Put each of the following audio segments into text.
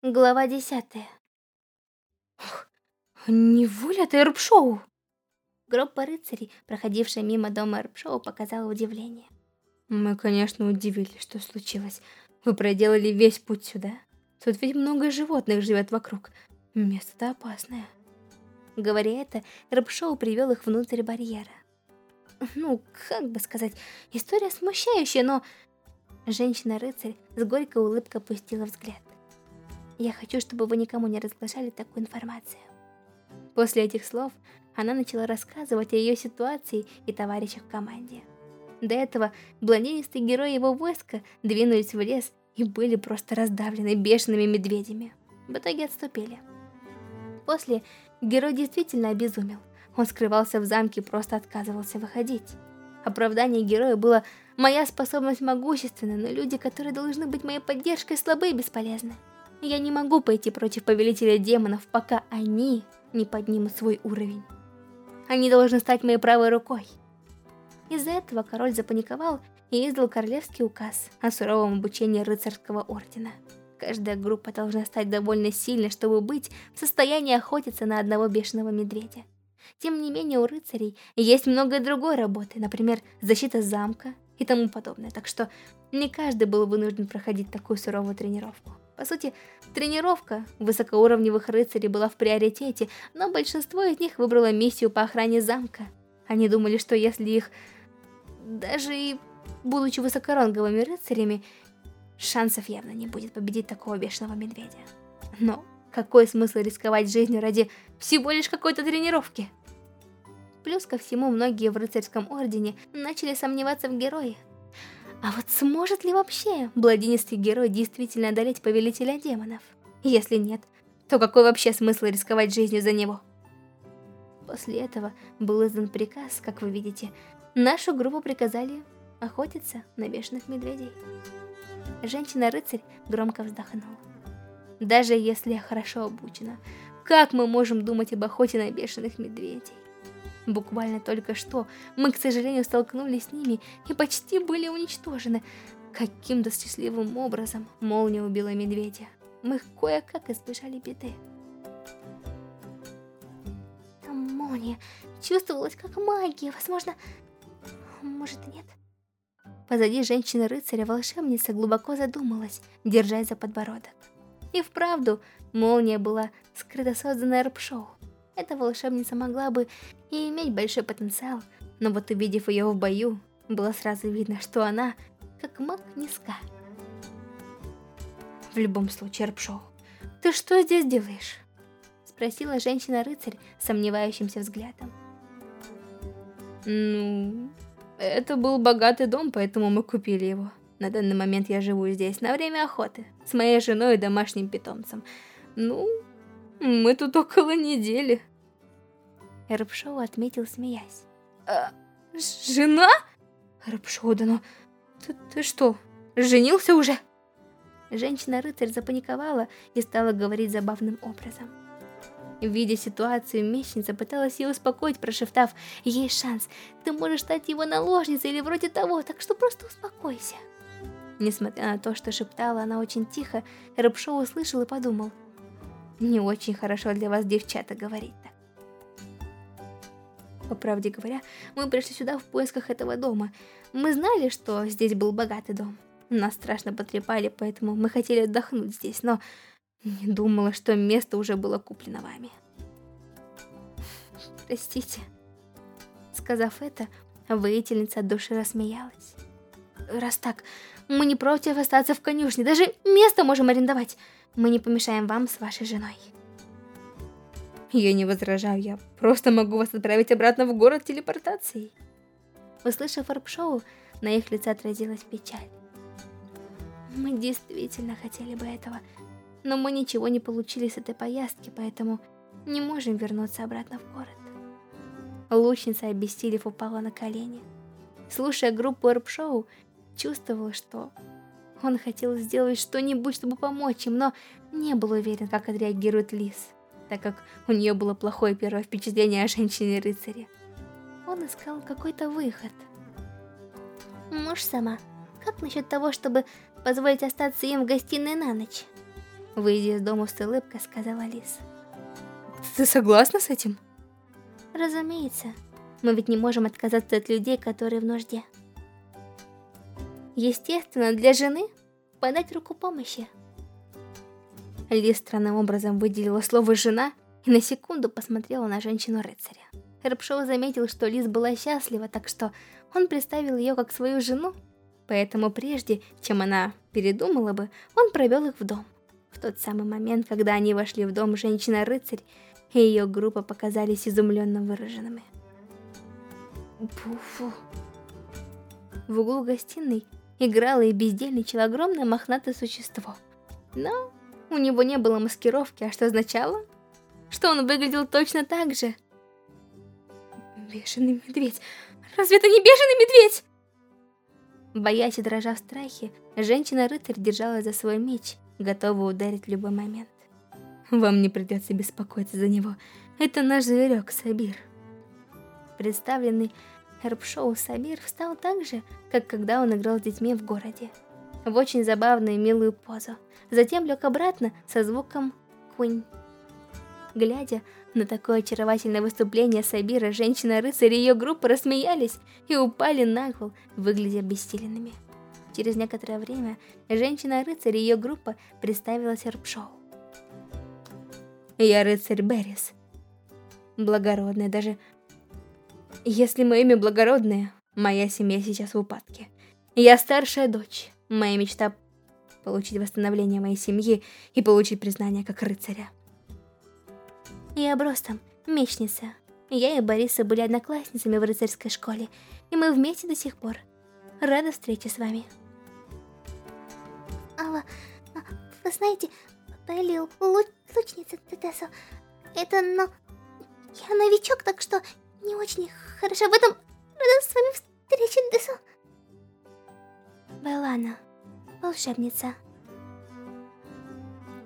Глава десятая. Ох, неволя ты Эрпшоу! Группа рыцарей, проходившая мимо дома Эрпшоу, показала удивление. Мы, конечно, удивились, что случилось. Вы проделали весь путь сюда. Тут ведь много животных живет вокруг. Место-то опасное. Говоря это, Эрпшоу привел их внутрь барьера. Ну, как бы сказать, история смущающая, но... Женщина-рыцарь с горькой улыбкой опустила взгляд. Я хочу, чтобы вы никому не разглашали такую информацию. После этих слов она начала рассказывать о ее ситуации и товарищах в команде. До этого блондинистые герои его войска двинулись в лес и были просто раздавлены бешеными медведями. В итоге отступили. После герой действительно обезумел. Он скрывался в замке и просто отказывался выходить. Оправдание героя было «Моя способность могущественна, но люди, которые должны быть моей поддержкой, слабы и бесполезны». Я не могу пойти против Повелителя Демонов, пока они не поднимут свой уровень. Они должны стать моей правой рукой. Из-за этого король запаниковал и издал королевский указ о суровом обучении рыцарского ордена. Каждая группа должна стать довольно сильной, чтобы быть в состоянии охотиться на одного бешеного медведя. Тем не менее, у рыцарей есть много другой работы, например, защита замка и тому подобное, так что не каждый был вынужден проходить такую суровую тренировку. По сути, тренировка высокоуровневых рыцарей была в приоритете, но большинство из них выбрало миссию по охране замка. Они думали, что если их, даже и будучи высокоранговыми рыцарями, шансов явно не будет победить такого бешеного медведя. Но какой смысл рисковать жизнью ради всего лишь какой-то тренировки? Плюс ко всему, многие в рыцарском ордене начали сомневаться в герое, а вот сможет ли вообще бладинистый герой действительно одолеть повелителя демонов? Если нет, то какой вообще смысл рисковать жизнью за него? После этого был издан приказ, как вы видите. Нашу группу приказали охотиться на бешеных медведей. Женщина-рыцарь громко вздохнула. Даже если я хорошо обучена, как мы можем думать об охоте на бешеных медведей? Буквально только что мы, к сожалению, столкнулись с ними и почти были уничтожены. Каким-то счастливым образом молния убила медведя. Мы кое-как избежали беды. Там молния чувствовалась как магия, возможно... Может нет? Позади женщины-рыцаря волшебница глубоко задумалась, держась за подбородок. И вправду, молния была скрыто созданная Рпшоу. Эта волшебница могла бы и иметь большой потенциал, но вот увидев ее в бою, было сразу видно, что она, как маг, низка. В любом случае, Рпшоу, ты что здесь делаешь? Спросила женщина-рыцарь сомневающимся взглядом. Ну, это был богатый дом, поэтому мы купили его. На данный момент я живу здесь на время охоты, с моей женой и домашним питомцем. Ну, мы тут около недели. Рыбшоу отметил, смеясь. А, жена? Рыбшоу, да ну... Ты, ты что, женился уже? Женщина-рыцарь запаниковала и стала говорить забавным образом. Видя ситуацию, мечница пыталась ее успокоить, прошептав, «Есть шанс, ты можешь стать его наложницей или вроде того, так что просто успокойся». Несмотря на то, что шептала она очень тихо, Рыбшоу услышал и подумал, «Не очень хорошо для вас, девчата, говорить так. По правде говоря, мы пришли сюда в поисках этого дома. Мы знали, что здесь был богатый дом. Нас страшно потрепали, поэтому мы хотели отдохнуть здесь, но не думала, что место уже было куплено вами. Простите. Сказав это, воительница от души рассмеялась. Раз так, мы не против остаться в конюшне, даже место можем арендовать. Мы не помешаем вам с вашей женой. Я не возражаю, я просто могу вас отправить обратно в город телепортацией. Услышав варп-шоу, на их лице отразилась печаль. Мы действительно хотели бы этого, но мы ничего не получили с этой поездки, поэтому не можем вернуться обратно в город. Лучница, обессилев, упала на колени. Слушая группу варп-шоу, чувствовала, что он хотел сделать что-нибудь, чтобы помочь им, но не был уверен, как отреагирует Лис так как у нее было плохое первое впечатление о женщине-рыцаре. Он искал какой-то выход. Муж сама, как насчет того, чтобы позволить остаться им в гостиной на ночь? Выйдя из дома с улыбкой, сказала Лис. Ты согласна с этим? Разумеется. Мы ведь не можем отказаться от людей, которые в нужде. Естественно, для жены подать руку помощи. Ли странным образом выделила слово «жена» и на секунду посмотрела на женщину-рыцаря. Хэrbшоу заметил, что Лиз была счастлива, так что он представил ее как свою жену, поэтому прежде, чем она передумала бы, он провел их в дом. В тот самый момент, когда они вошли в дом, женщина-рыцарь и ее группа показались изумленно выраженными. Пуфу. В углу гостиной играло и бездельничало огромное мохнатое существо. Но у него не было маскировки, а что означало? Что он выглядел точно так же. Бешеный медведь. Разве это не бешеный медведь? Боясь и дрожа в страхе, женщина-рыцарь держала за свой меч, готовая ударить в любой момент. Вам не придется беспокоиться за него. Это наш зверек Сабир. Представленный Эрбшоу Сабир встал так же, как когда он играл с детьми в городе. В очень забавную милую позу. Затем лег обратно со звуком «кунь». Глядя на такое очаровательное выступление Сабира, женщина-рыцарь и ее группа рассмеялись и упали на пол, выглядя бессиленными. Через некоторое время женщина-рыцарь и ее группа представилась Эрбшоу. Я рыцарь Беррис. Благородная даже... Если мое имя благородное, моя семья сейчас в упадке. Я старшая дочь. Моя мечта получить восстановление моей семьи и получить признание как рыцаря. Я Бростом, мечница. Я и Бориса были одноклассницами в рыцарской школе, и мы вместе до сих пор. Рада встрече с вами. Алла, а, вы знаете, Белли луч лучница Тетесо, это, но... Я новичок, так что не очень хорошо в этом рада с вами встрече, Десо. Беллана, волшебница.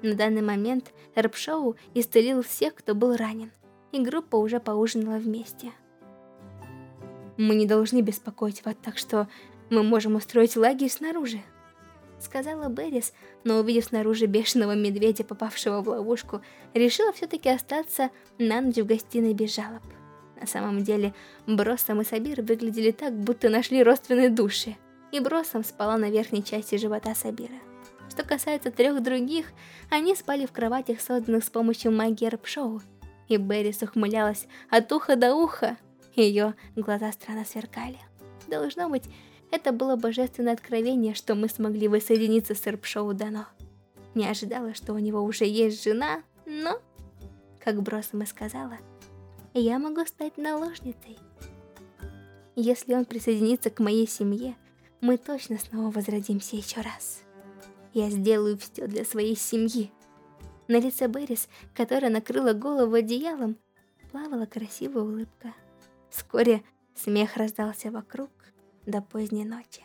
На данный момент Эрбшоу исцелил всех, кто был ранен, и группа уже поужинала вместе. Мы не должны беспокоить вас, так что мы можем устроить лагерь снаружи. Сказала Беррис, но увидев снаружи бешеного медведя, попавшего в ловушку, решила все-таки остаться на ночь в гостиной без жалоб. На самом деле, Броссом и Сабир выглядели так, будто нашли родственные души, и Броссом спала на верхней части живота Сабира. Что касается трех других, они спали в кроватях, созданных с помощью магии Рапшоу. И Беррис ухмылялась от уха до уха. Ее глаза странно сверкали. Должно быть, это было божественное откровение, что мы смогли воссоединиться с Рапшоу Дано. Не ожидала, что у него уже есть жена, но, как Бросома сказала, я могу стать наложницей. Если он присоединится к моей семье, мы точно снова возродимся еще раз. Я сделаю все для своей семьи. На лице Беррис, которая накрыла голову одеялом, плавала красивая улыбка. Вскоре смех раздался вокруг до поздней ночи.